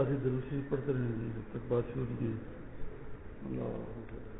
ساتھی دروسی پڑھتے رہیں گے جب تک بات شروع کی۔ اللہ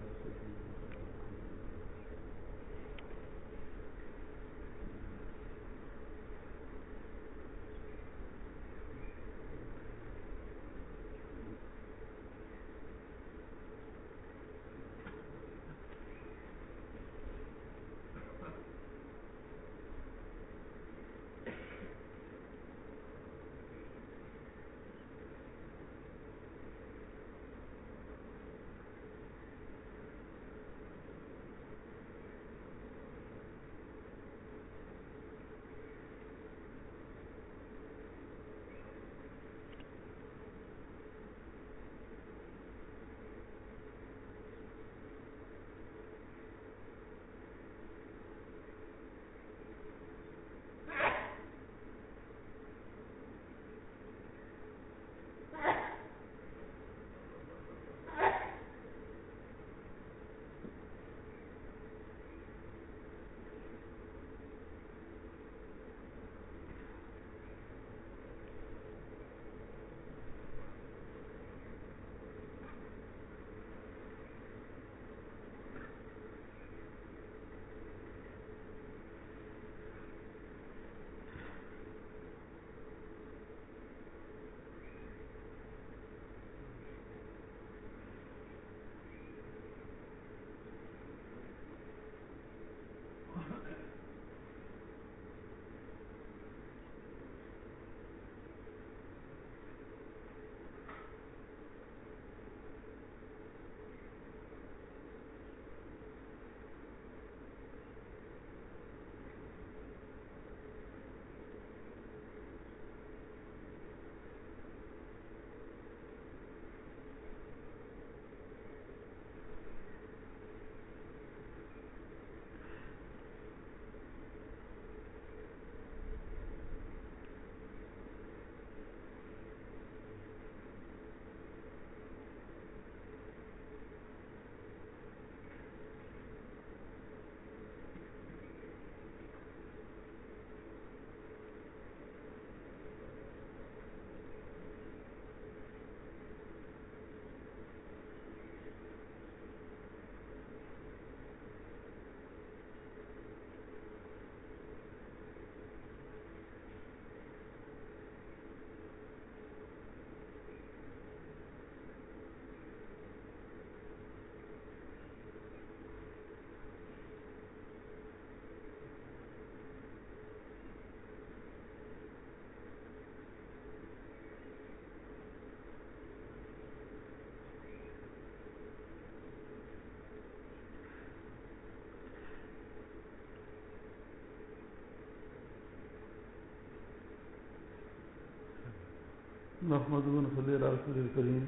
محمد صلی اللہ رسول کریم۔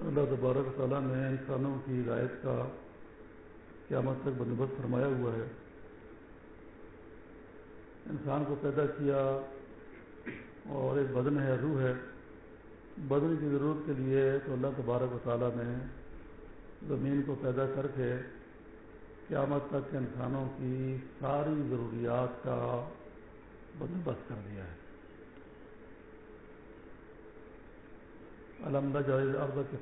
اللہ تبارک تعالیٰ نے انسانوں کی ہدایت کا قیامت تک بندوبست فرمایا ہوا ہے۔ انسان کو پیدا کیا اور ایک بدن ہے، روح ہے۔ بدن کی ضرورت کے لیے تو اللہ تبارک و تعالیٰ نے زمین کو پیدا کر کے قیامت تک انسانوں کی ساری ضروریات کا بندوبست کر دیا ہے۔ الحمد جائز ارد کے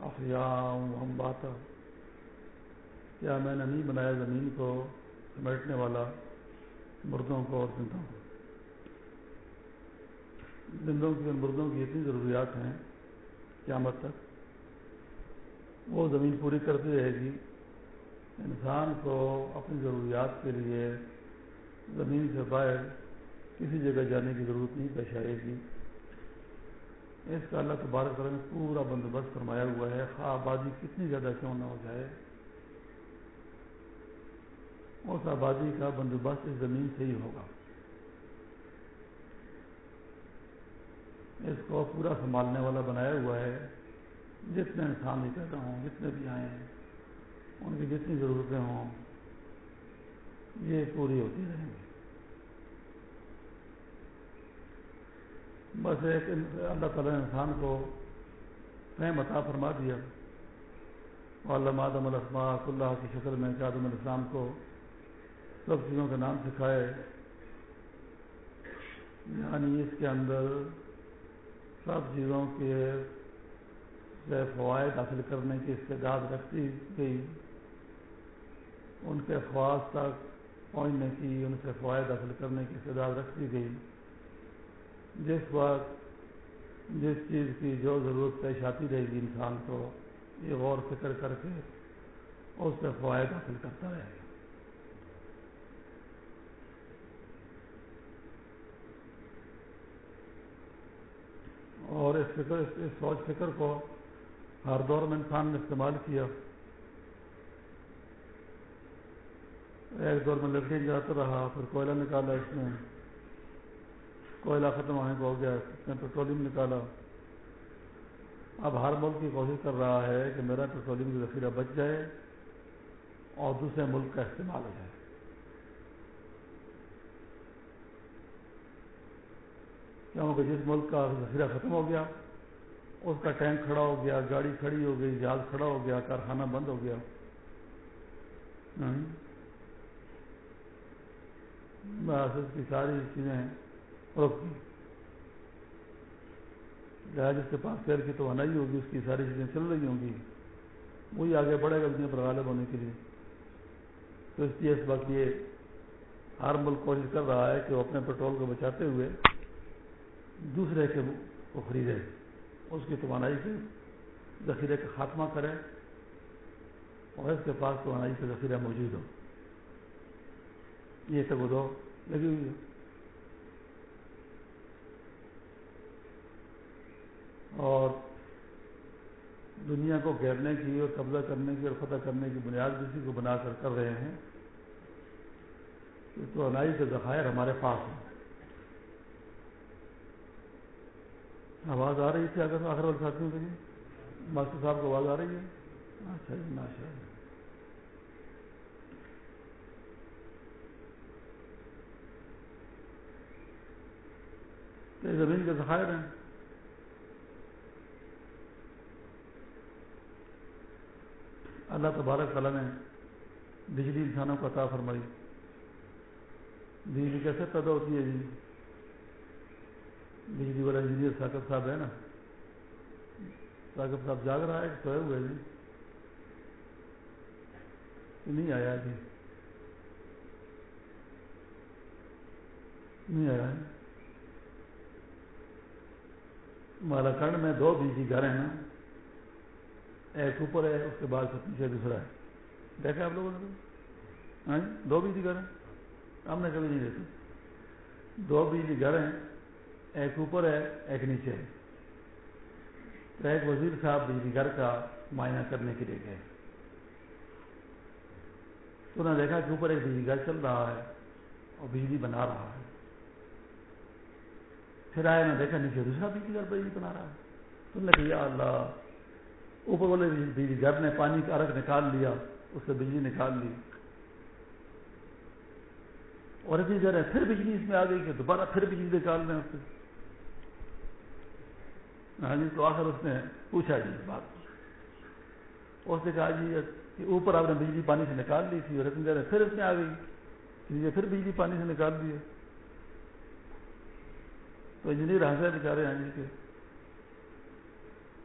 افیام ہم باتا کیا میں نے نہیں بنایا زمین کو، سمیٹنے والا، مردوں کو اور زندوں کو؟ زندوں کی مردوں کی اتنی ضروریات ہیں قیامت تک، وہ زمین پوری کرتی رہے گی۔ انسان کو اپنی ضروریات کے لیے زمین سے باہر کسی جگہ جانے کی ضرورت نہیں پیش آئے گی۔ اس کا اللہ تبارک تعالیٰ نے پورا بندوبست فرمایا ہوا ہے۔ خواہ آبادی کتنی زیادہ کیوں نہ ہو جائے۔ اس آبادی کا بندوبست اس زمین سے ہی ہوگا۔ اس کو پورا سنبھالنے والا بنایا ہوا ہے۔ جتنے انسان بھی پیدا ہوں، جتنے بھی آئے ہیں ان کی جتنی ضرورتیں ہوں، یہ پوری ہوتی رہیں گی۔ بس ایک اللہ تعالیٰ نے انسان کو فہم عطا فرما دیا۔ علامہ آدم الاسماء اللہ کی شکل میں آدم الاسلام کو سب چیزوں کے نام سکھائے۔ یعنی اس کے اندر سب چیزوں کے فوائد حاصل کرنے کی استعداد رکھتی گئی۔ ان کے خواص تک پہنچنے کی، ان سے فوائد حاصل کرنے کی استعداد رکھتی گئی۔ جس وقت جس چیز کی جو ضرورت پیش آتی رہے گی انسان کو، یہ غور فکر کر کے اس سے فوائد حاصل کرتا رہے گا۔ اور اس فکر، اس سوچ فکر کو ہر دور میں انسان نے استعمال کیا۔ ایک دور میں لکڑی جاتا رہا، پھر کوئلہ نکالا اس نے۔ کوئلہ ختم ہونے کو ہو گیا، اس نے پیٹرولیم نکالا۔ اب ہر ملک کی کوشش کر رہا ہے کہ میرا پیٹرولیم کی ذخیرہ بچ جائے اور دوسرے ملک کا استعمال ہو جائے۔ کیونکہ جس ملک کا ذخیرہ ختم ہو گیا، اس کا ٹینک کھڑا ہو گیا، گاڑی کھڑی ہو گئی، جہاز کھڑا ہو گیا، کارخانہ بند ہو گیا۔ بس کی ساری چیزیں رک گئی جس کے پاس تیل کی توانائی ہوگی، اس کی ساری چیزیں چل رہی ہوں گی۔ وہی آگے بڑھے گا دنیا پر غالب ہونے کے لیے۔ تو اس لیے اس وقت یہ ہر ملک کوشش کر رہا ہے کہ وہ اپنے پیٹرول کو بچاتے ہوئے دوسرے کے کو خریدے۔ اس کی توانائی کے ذخیرے کا خاتمہ کرے اور اس کے پاس توانائی کا ذخیرہ موجود ہو۔ یہ تو دو لگی ہوئی ہے اور دنیا کو گھیرنے کی اور قبضہ کرنے کی اور فتح کرنے کی بنیاد کسی کو بنا کر کر رہے ہیں۔ تو انائی کے ذخائر ہمارے پاس ہیں۔ آواز آ رہی تھی اگر آخر والے ساتھیوں کے لیے ماسٹر صاحب کو آواز آ رہی ہے؟ اچھا جی ماشاء اللہ زمین کے ذخائر ہیں۔ اللہ تبارک تعالیٰ نے بجلی انسانوں کو عطا فرمائی۔ بجلی کیسے پیدا ہوتی ہے جی؟ بجلی والا انجینئر ثاقب صاحب ہے نا۔ ثاقب صاحب جاگ رہا ہے سوئے ہوئے جی نہیں آیا جی؟ نہیں آیا مالاکنڈ میں دو بجلی گھر ہیں نا۔ ایک اوپر ہے، اس کے بعد سے پیچھے دوسرا ہے۔ دیکھا آپ لوگوں نے؟ ہاں جی، دو بجلی گھر ہیں۔ ہم نے کبھی نہیں دیکھے دو بجلی گھر ہیں، ایک اوپر ہے، ایک نیچے ہے۔ تو ایک وزیر صاحب بجلی گھر کا معائنہ کرنے کے لیے گئے۔ تو نے دیکھا کہ اوپر ایک بجلی گھر چل رہا ہے اور بجلی بنا رہا ہے۔ پھر آئے نے دیکھا نیچے دوسرا بجلی گھر بجلی بنا رہا ہے۔ تو نے کہا، یا اللہ، اوپر والے بجلی گھر نے پانی کا ارک نکال لیا، اس سے بجلی نکال لی۔ اور اسی گھر ہے پھر بجلی اس میں آ گئی کہ دوبارہ پھر بجلی نکال لیں اس سے۔ جی تو آخر اس نے پوچھا جی بات اس نے کہا جی کہ اوپر آپ نے بجلی پانی سے نکال لی تھی، اور اتنی دیر پھر اس میں آ گئی۔ پھر بجلی پانی سے نکال دی تو انجینئر ہنسے بچارے ہیں جی کے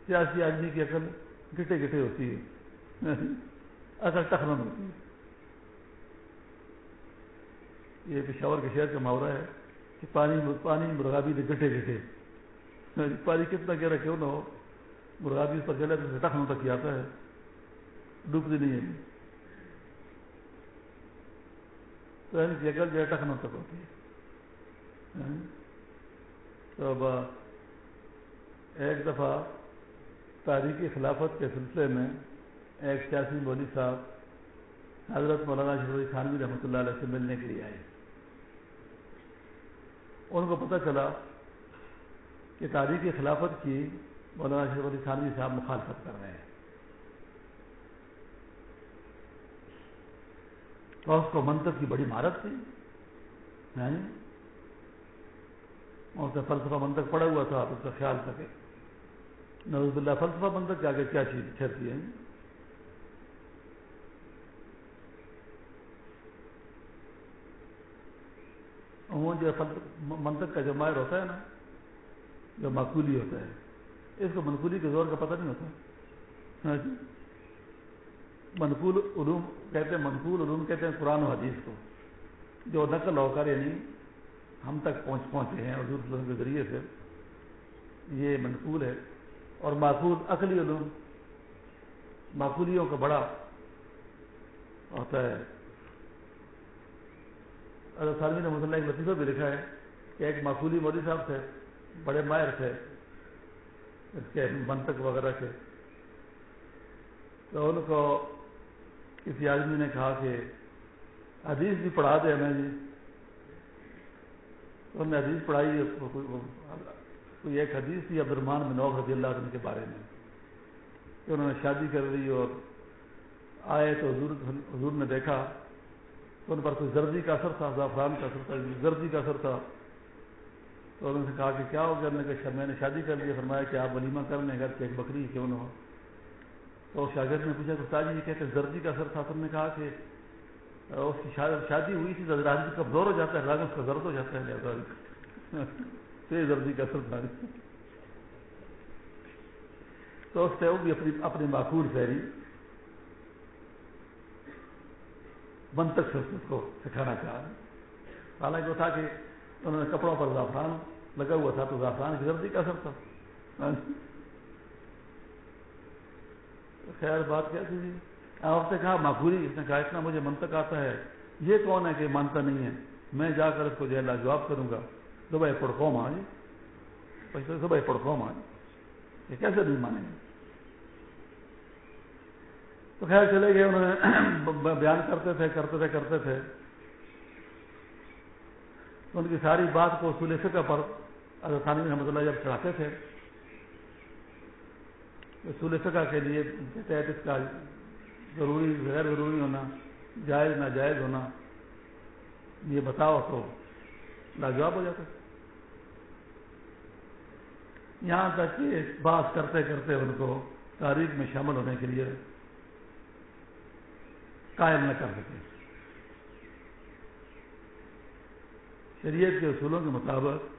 سیاسی آدمی کی عقل گٹے گٹے ہوتی ہے۔ اصل ٹخرن ہوتی ہے۔ یہ پشاور کے شہر کا محاورہ ہے کہ پانی پانی مرغابی نے گٹے گٹے پانی کتنا گہرا کیوں نہ ہو، مرغابی اس پر چلے تو ٹخنوں تک ہی آتا ہے۔ ڈوبتی نہیں ہے۔ تو یعنی کہ اگر جو ہے ٹخنوں تک ہوتی ہے۔ تو اب ایک دفعہ تاریخی خلافت کے سلسلے میں ایک سیاسی مودی صاحب حضرت مولانا شروع خانوی رحمۃ اللہ علیہ سے ملنے کے لیے آئے۔ ان کو پتہ چلا کہ تاریخی خلافت کی مولانا شریف علی خانوی صاحب مخالفت کر رہے ہیں۔ تو اس کو منتق کی بڑی مہارت تھی اور سے فلسفہ منتق پڑا ہوا تھا، آپ اس کا خیال سکے نوز اللہ فلسفہ منتق کے آگے کیا چیز ٹھہرتی ہے عموماً جو منطق کا جو ماہر ہوتا ہے نا، جو معقولی ہوتا ہے، اس کو منقولی کے زور کا پتہ نہیں ہوتا۔ منقول علوم کہتے ہیں، منقول علوم کہتے ہیں قرآن و حدیث کو، جو نقل ہو کر یعنی ہم تک پہنچ پہنچے ہیں حضور کے ذریعے سے۔ یہ منقول ہے۔ اور معقول عقلی علوم، معقولیوں کا بڑا ہوتا ہے۔ اگر سالمی نے مسلح ایک لطیفہ بھی لکھا ہے کہ ایک معقولی مودی صاحب تھے، بڑے ماہر تھے، اس کے منطق وغیرہ کے۔ تو ان کو کسی آدمی نے کہا کہ حدیث بھی پڑھا دے ہمیں جی ہم نے حدیث پڑھائی کوئی ایک حدیث تھی عبدالرمان بن رضی اللہ عنہ کے بارے میں، کہ انہوں نے شادی کر لی اور آئے تو حضور حضور نے دیکھا تو ان پر کوئی زردی کا اثر تھا، زعفران کا اثر تھا، زردی کا اثر تھا۔ تو انہوں نے کہا کہ کیا ہو گیا؟ کہ میں نے شادی کر لی۔ فرمایا کہ آپ ولیمہ کر لیں گھر ایک بکری کیوں نہ ہو؟ تو شاگرد نے پوچھا کہ تاجی یہ کہتے زردی کا اثر تھا؟ تو نے کہا کہ اس کی شادی ہوئی تھی تو راجی کمزور ہو جاتا ہے راگ اس کا زرد ہو جاتا ہے تیز زردی کا اثر تھا۔ تو اس سے وہ بھی اپنی اپنی معقول فہری منتق سے اس کو سکھانا چاہا۔ حالانکہ وہ تھا کہ انہوں نے کپڑوں پر زعفران لگا ہوا تھا، تو زعفران کی زردی کا اثر تھا۔ ہاں جی۔ خیر، بات کیا تھی؟ جی آپ نے کہا معقولی اس نے کہا، اتنا مجھے منتق آتا ہے۔ یہ کون ہے کہ مانتا نہیں ہے؟ میں جا کر اس کو جو ہے لاجواب کروں گا۔ صبح پڑکو ماں جی صبح پڑکو ماں یہ کیسے نہیں مانیں گے؟ تو خیر چلے گئے، انہوں نے بیان کرتے تھے کرتے تھے کرتے تھے۔ تو ان کی ساری بات کو اصول فقہ پر اگر ثانوی رحمۃ اللہ جب چڑھاتے تھے، اصول فقہ کے لیے تحت اس کا ضروری، غیر ضروری ہونا، جائز، ناجائز ہونا، یہ بتاؤ تو لاجواب ہو جاتا یہاں تک کہ بات کرتے کرتے ان کو تاریخ میں شامل ہونے کے لیے قائم نہ کر سکے شریعت کے اصولوں کے مطابق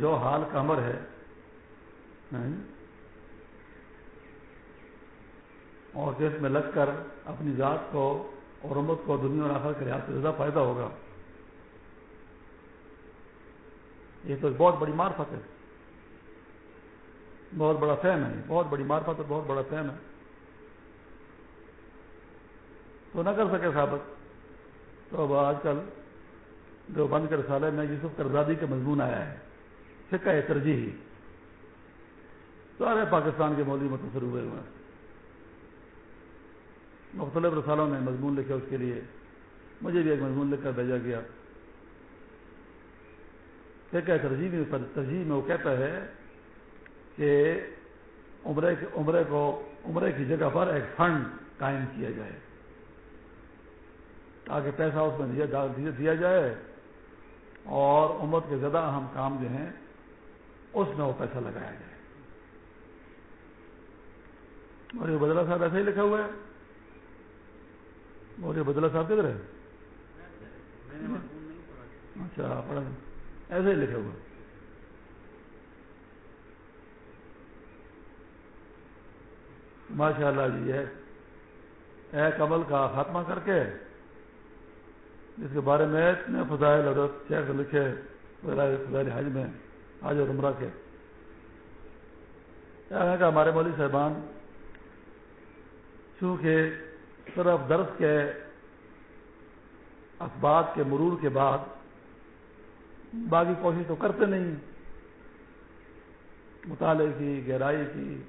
جو حال کا امر ہے ہاں جی، اور جس میں لگ کر اپنی ذات کو اور امت کو دنیا اور آخر کے لحاظ سے زیادہ فائدہ ہوگا۔ یہ تو بہت بڑی مارفت ہے۔ بہت بڑا فہم ہے۔ بہت بڑی مارفت اور بہت بڑا فہم ہے۔ تو نہ کر سکے ثابت۔ تو اب آج کل جو بند کر سالے میں یوسف کرزادی کا مضمون آیا ہے۔ فکا ہے ترجیحی۔ سارے پاکستان کے مولوی متصر ہوئے ہوئے ہیں۔ مختلف رسالوں نے مضمون لکھے اس کے لیے۔ مجھے بھی ایک مضمون لکھ کر بھیجا گیا۔ فکا ترجیح میں ترجیح میں وہ کہتا ہے کہ عمرے عمرے کو عمرے کی جگہ پر ایک فنڈ قائم کیا جائے۔ تاکہ پیسہ اس میں دیا جائے اور امت کے زیادہ اہم کام جو ہیں، اس میں وہ پیسہ لگایا جائے۔ موری بدلا صاحب ایسے ہی لکھا ہوا ہے۔ موری بدلا صاحب کدھر ہے؟ اچھا پڑھا۔ ایسے ہی لکھا ہوا۔ ماشاء اللہ جی ہے۔ اے کمل کا خاتمہ کر کے جس کے بارے میں اتنے فضائل حضرت شیخ لکھے فضائل حج میں حج اور عمرہ کے۔ کہ ہمارے مولوی صاحبان چونکہ صرف درس کے اخبار کے مرور کے بعد باقی کوشش تو کرتے نہیں مطالعے کی، گہرائی کی،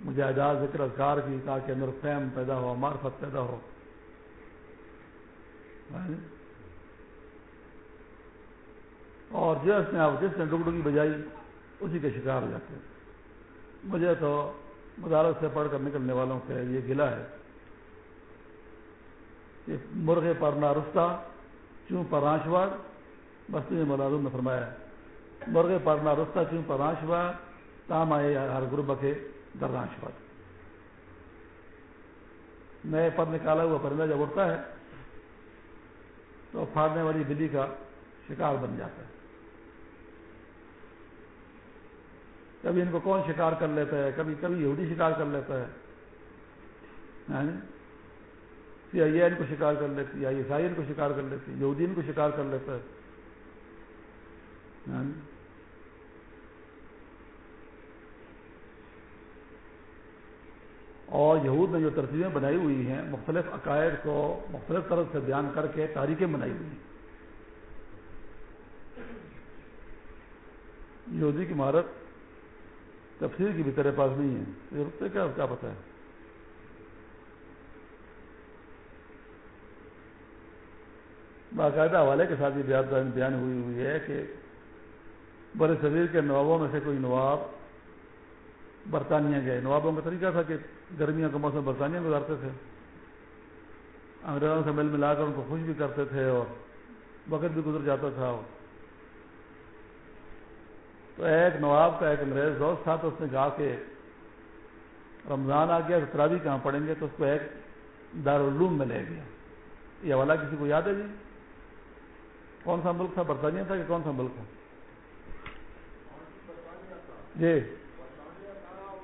مجاہدات، ذکر اذکار کی تاکہ اندر فہم پیدا ہو، معرفت پیدا ہو۔ اور جس نے آپ جس نے ڈگڈگی بجائی، اسی کے شکار ہو جاتے ہیں۔ مجھے تو مدارت سے پڑھ کر نکلنے والوں سے یہ گلا ہے۔ مرغے پر نہ رستہ چوں پر رانچواڑ بستی میں ملازم نے فرمایا، مرغے پر نہ رستہ چوں پر رانچواڑ تام آئے ہر گروپ کے در نئے پر نکالا ہوا پرندہ جب اٹھتا ہے، تو پھاڑنے والی بلی کا شکار بن جاتا ہے۔ کبھی ان کو کون شکار کر لیتا ہے؟ کبھی کبھی یہودی شکار کر لیتا ہے۔ ہاں جی؟ سی آئی ان کو شکار کر لیتی آئی ایس آئی ان کو شکار کر لیتی یہودی ان کو شکار کر لیتا ہے۔ ہاں جی۔ اور یہود نے جو ترتیبیں بنائی ہوئی ہیں، مختلف عقائد کو مختلف طرح سے بیان کر کے تاریخیں بنائی ہوئی ہیں۔ یہودی کی مہارت تفسیر کی بھی تیرے پاس نہیں ہے۔ کیا کیا پتا ہے؟ باقاعدہ حوالے کے ساتھ یہ بیان ہوئی ہوئی ہے کہ بڑے شریر کے نوابوں میں سے کوئی نواب برطانیہ گئے۔ نوابوں کا طریقہ تھا کہ گرمیوں کا موسم برطانیہ گزارتے تھے۔ انگریزوں سے مل ملا کر ان کو خوش بھی کرتے تھے اور وقت بھی گزر جاتا تھا۔ تو ایک نواب کا ایک انگریز دوست تھا تو اس نے کہا کہ رمضان آ گیا تو ترابی کہاں پڑیں گے؟ تو اس کو ایک دارالعلوم میں لے گیا۔ یہ والا کسی کو یاد ہے جی؟ کون سا ملک تھا؟ برطانیہ تھا کہ کون سا ملک تھا؟ جی۔